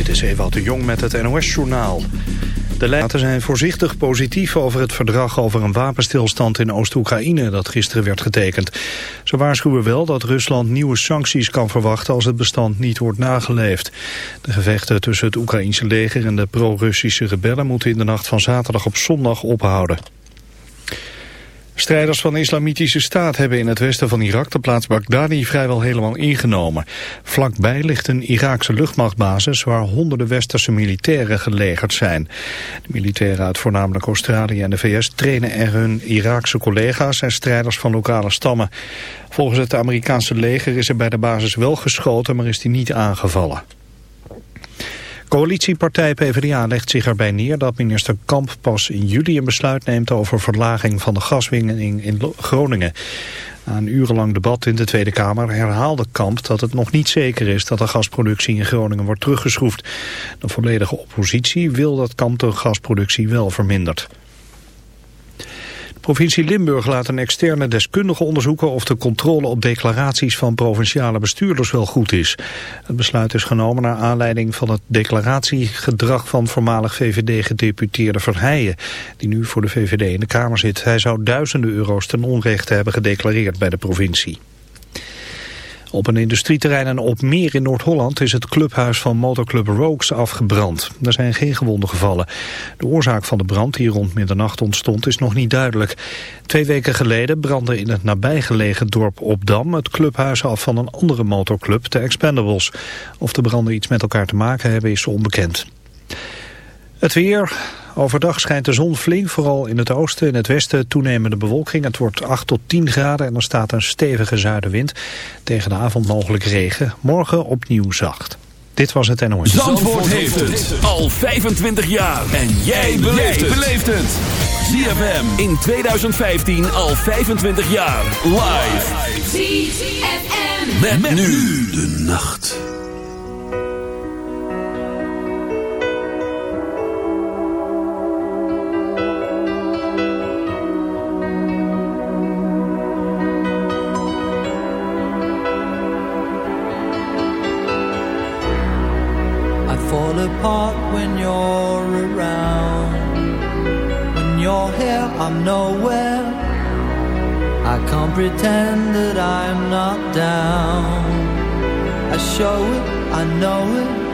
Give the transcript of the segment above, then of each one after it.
Dit is Ewout de Jong met het NOS-journaal. De leiders zijn voorzichtig positief over het verdrag over een wapenstilstand in Oost-Oekraïne dat gisteren werd getekend. Ze waarschuwen wel dat Rusland nieuwe sancties kan verwachten als het bestand niet wordt nageleefd. De gevechten tussen het Oekraïnse leger en de pro-Russische rebellen moeten in de nacht van zaterdag op zondag ophouden. Strijders van de Islamitische Staat hebben in het westen van Irak de plaats Baghdadi vrijwel helemaal ingenomen. Vlakbij ligt een Iraakse luchtmachtbasis waar honderden westerse militairen gelegerd zijn. De militairen uit voornamelijk Australië en de VS trainen er hun Iraakse collega's en strijders van lokale stammen. Volgens het Amerikaanse leger is er bij de basis wel geschoten, maar is die niet aangevallen. Coalitiepartij PvdA legt zich erbij neer dat minister Kamp pas in juli een besluit neemt over verlaging van de gaswinning in Groningen. Na een urenlang debat in de Tweede Kamer herhaalde Kamp dat het nog niet zeker is dat de gasproductie in Groningen wordt teruggeschroefd. De volledige oppositie wil dat Kamp de gasproductie wel vermindert. Provincie Limburg laat een externe deskundige onderzoeken of de controle op declaraties van provinciale bestuurders wel goed is. Het besluit is genomen naar aanleiding van het declaratiegedrag van voormalig VVD-gedeputeerde Verheijen, die nu voor de VVD in de Kamer zit. Hij zou duizenden euro's ten onrechte hebben gedeclareerd bij de provincie. Op een industrieterrein en op meer in Noord-Holland is het clubhuis van motorclub Rogues afgebrand. Er zijn geen gewonden gevallen. De oorzaak van de brand die rond middernacht ontstond is nog niet duidelijk. Twee weken geleden brandde in het nabijgelegen dorp Opdam het clubhuis af van een andere motorclub, de Expendables. Of de branden iets met elkaar te maken hebben is onbekend. Het weer. Overdag schijnt de zon flink, vooral in het oosten en het westen toenemende bewolking. Het wordt 8 tot 10 graden en er staat een stevige zuidenwind. Tegen de avond mogelijk regen. Morgen opnieuw zacht. Dit was het NOS. Zandvoort, Zandvoort heeft het al 25 jaar. En jij beleeft het. ZFM in 2015 al 25 jaar. Live. ZFM. met nu de nacht. Nowhere. I can't pretend that I'm not down. I show it, I know it.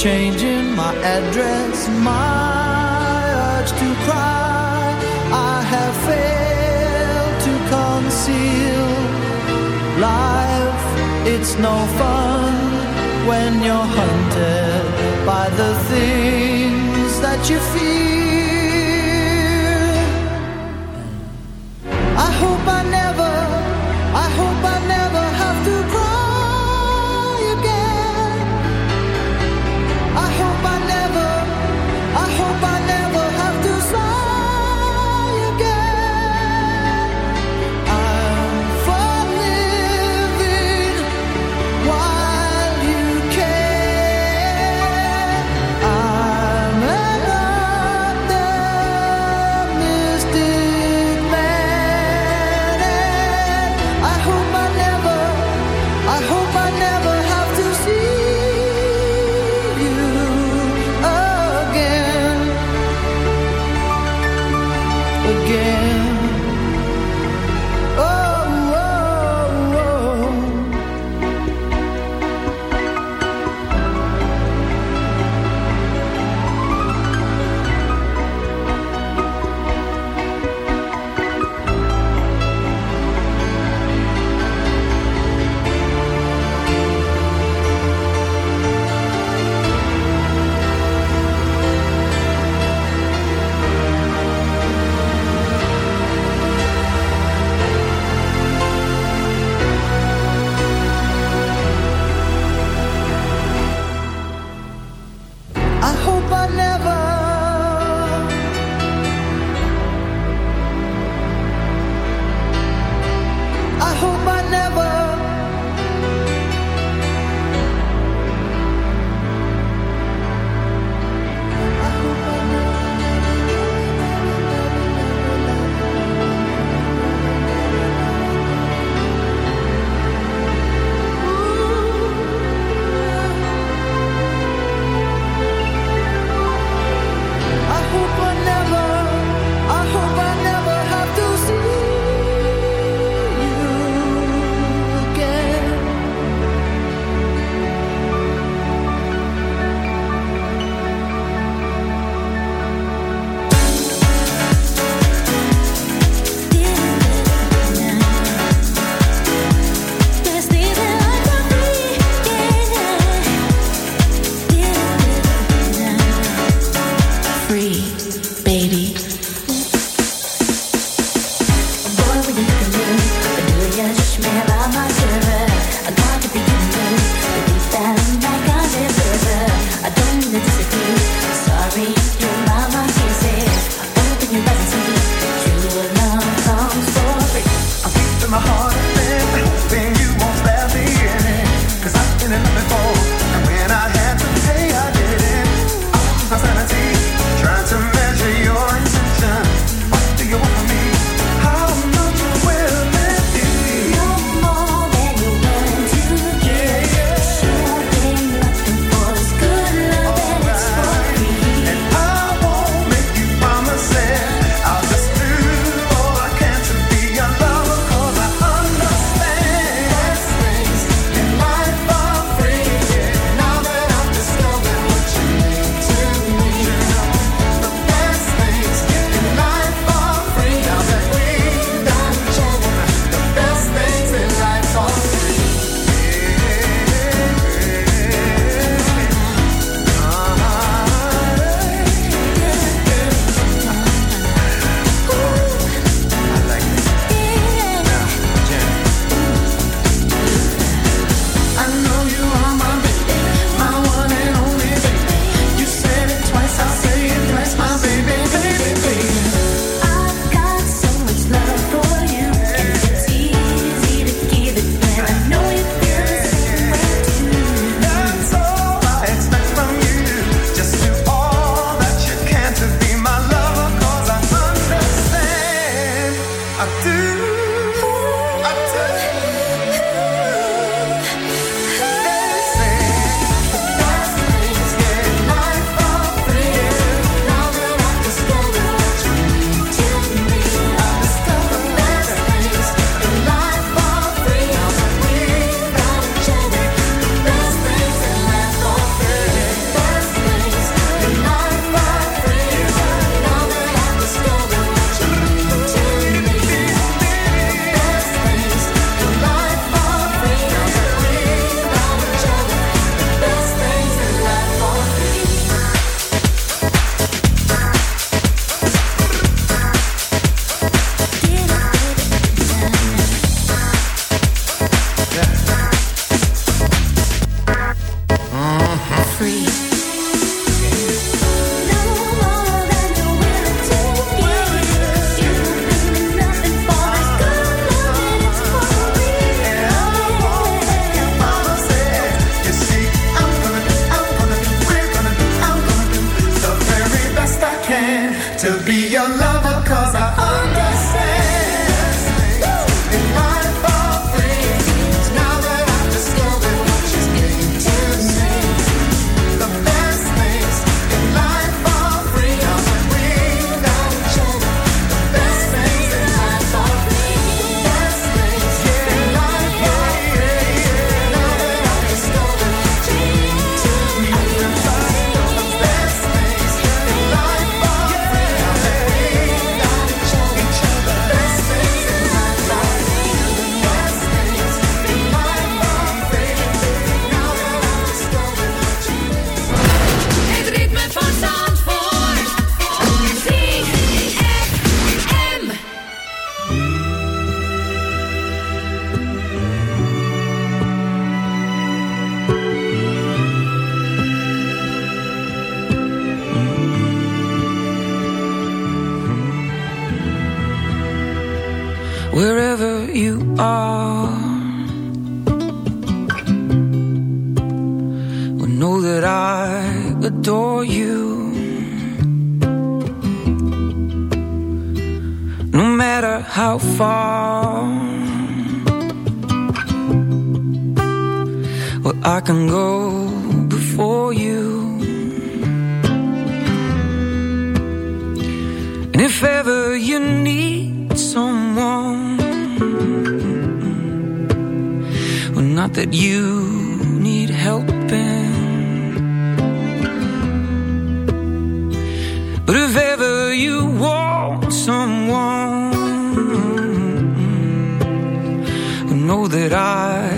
Changing my address, my life. It's no fun when you're hunted by the things that you feel. I can go before you. And if ever you need someone Well, not that you need helping. But if ever you want someone well, Know that I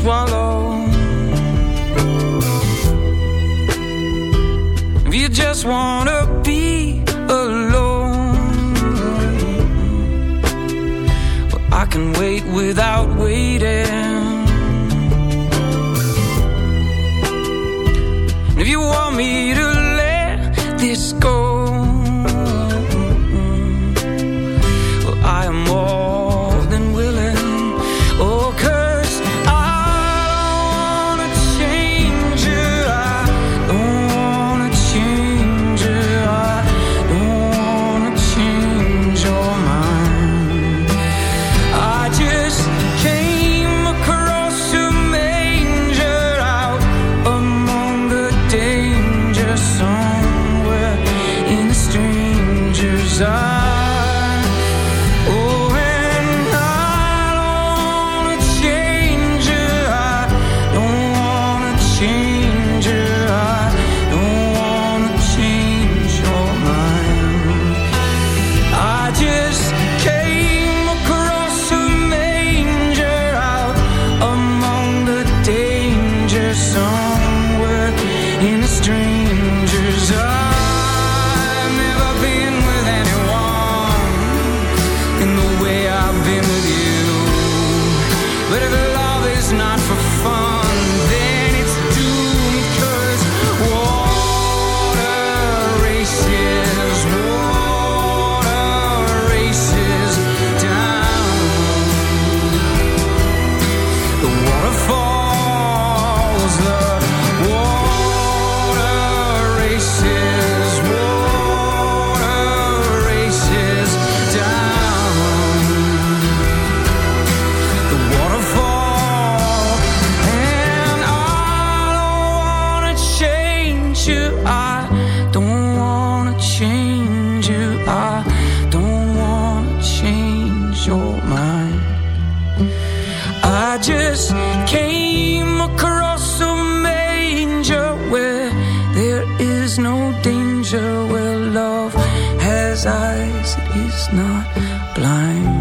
swallow, if you just wanna be alone, well, I can wait without waiting. If you want me to measure where love has eyes, it is not blind.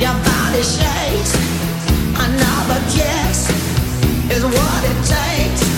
Your body shakes. Another kiss is what it takes.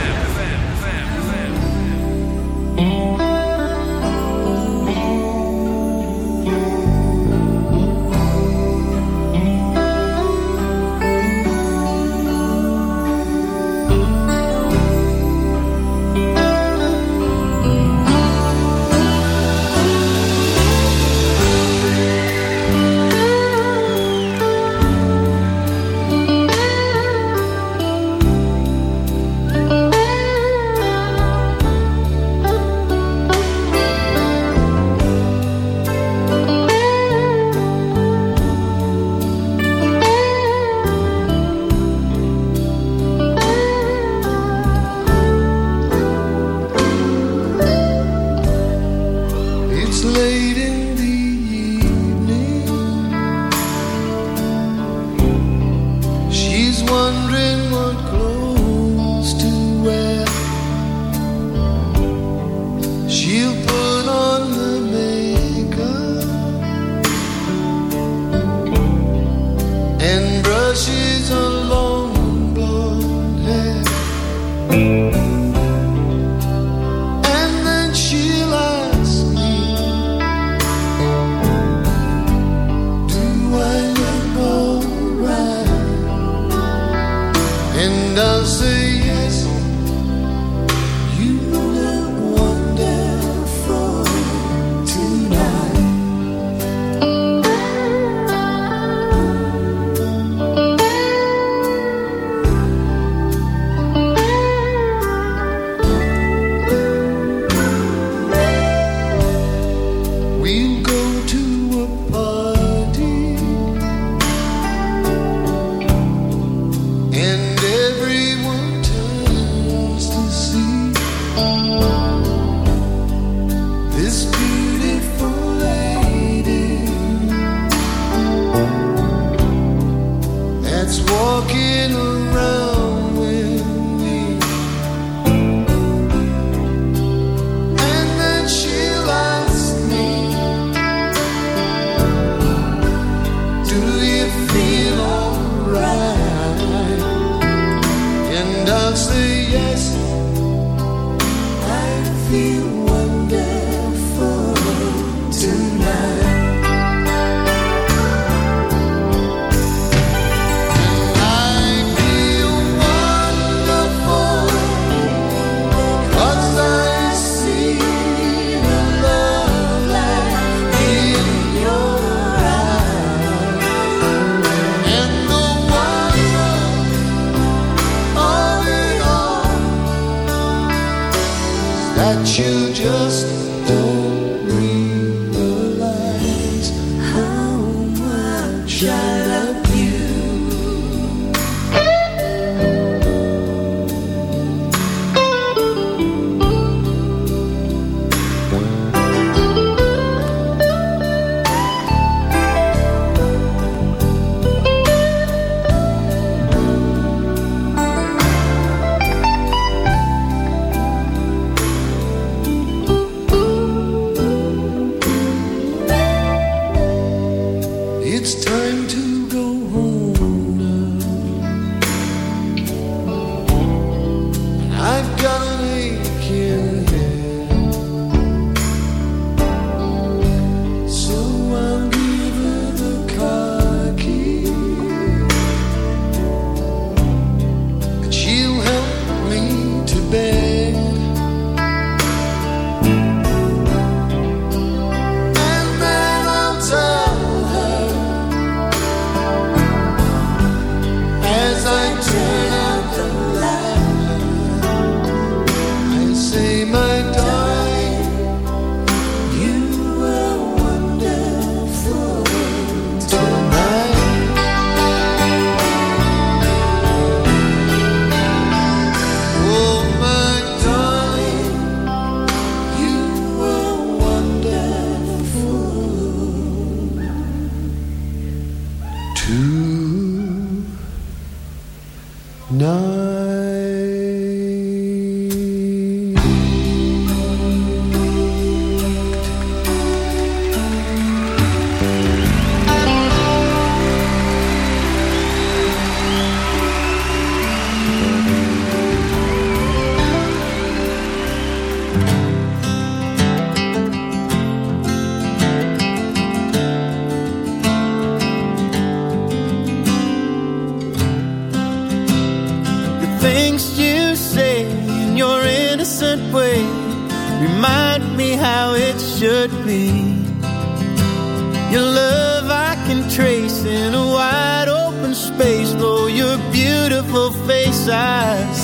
It's time.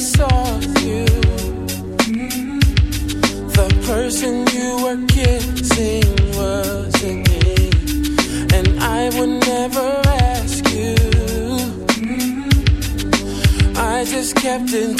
face of you, mm-hmm. the person you were kissing wasn't me, and I would never ask you. Mm-hmm. I just kept it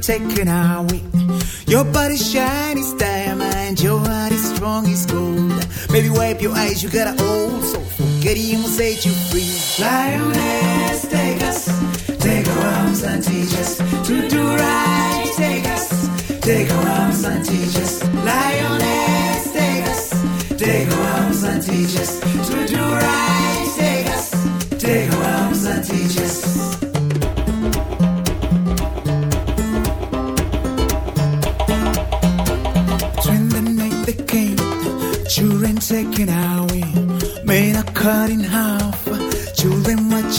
taken away. Your body shine is diamond, your heart is strong as gold. Baby, wipe your eyes, you got an old soul. Forget him set you free. Lioness, take us, take our arms and teach us to do right. Take us, take our arms and teach us. Lioness,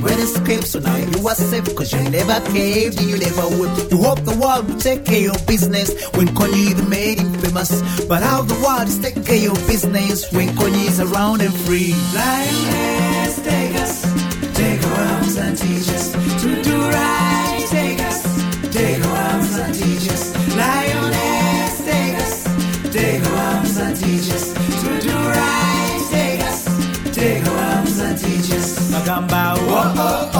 Great escape, so now you are safe, cause you never caved, you never would. You hope the world will take care of your business when Kanye even made him famous. But how the world is taking care of your business when Kanye is around and free. Lioness, oh oh oh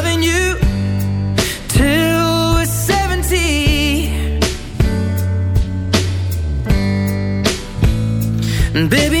baby,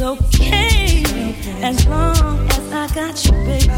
okay as long as I got you, baby.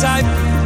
type.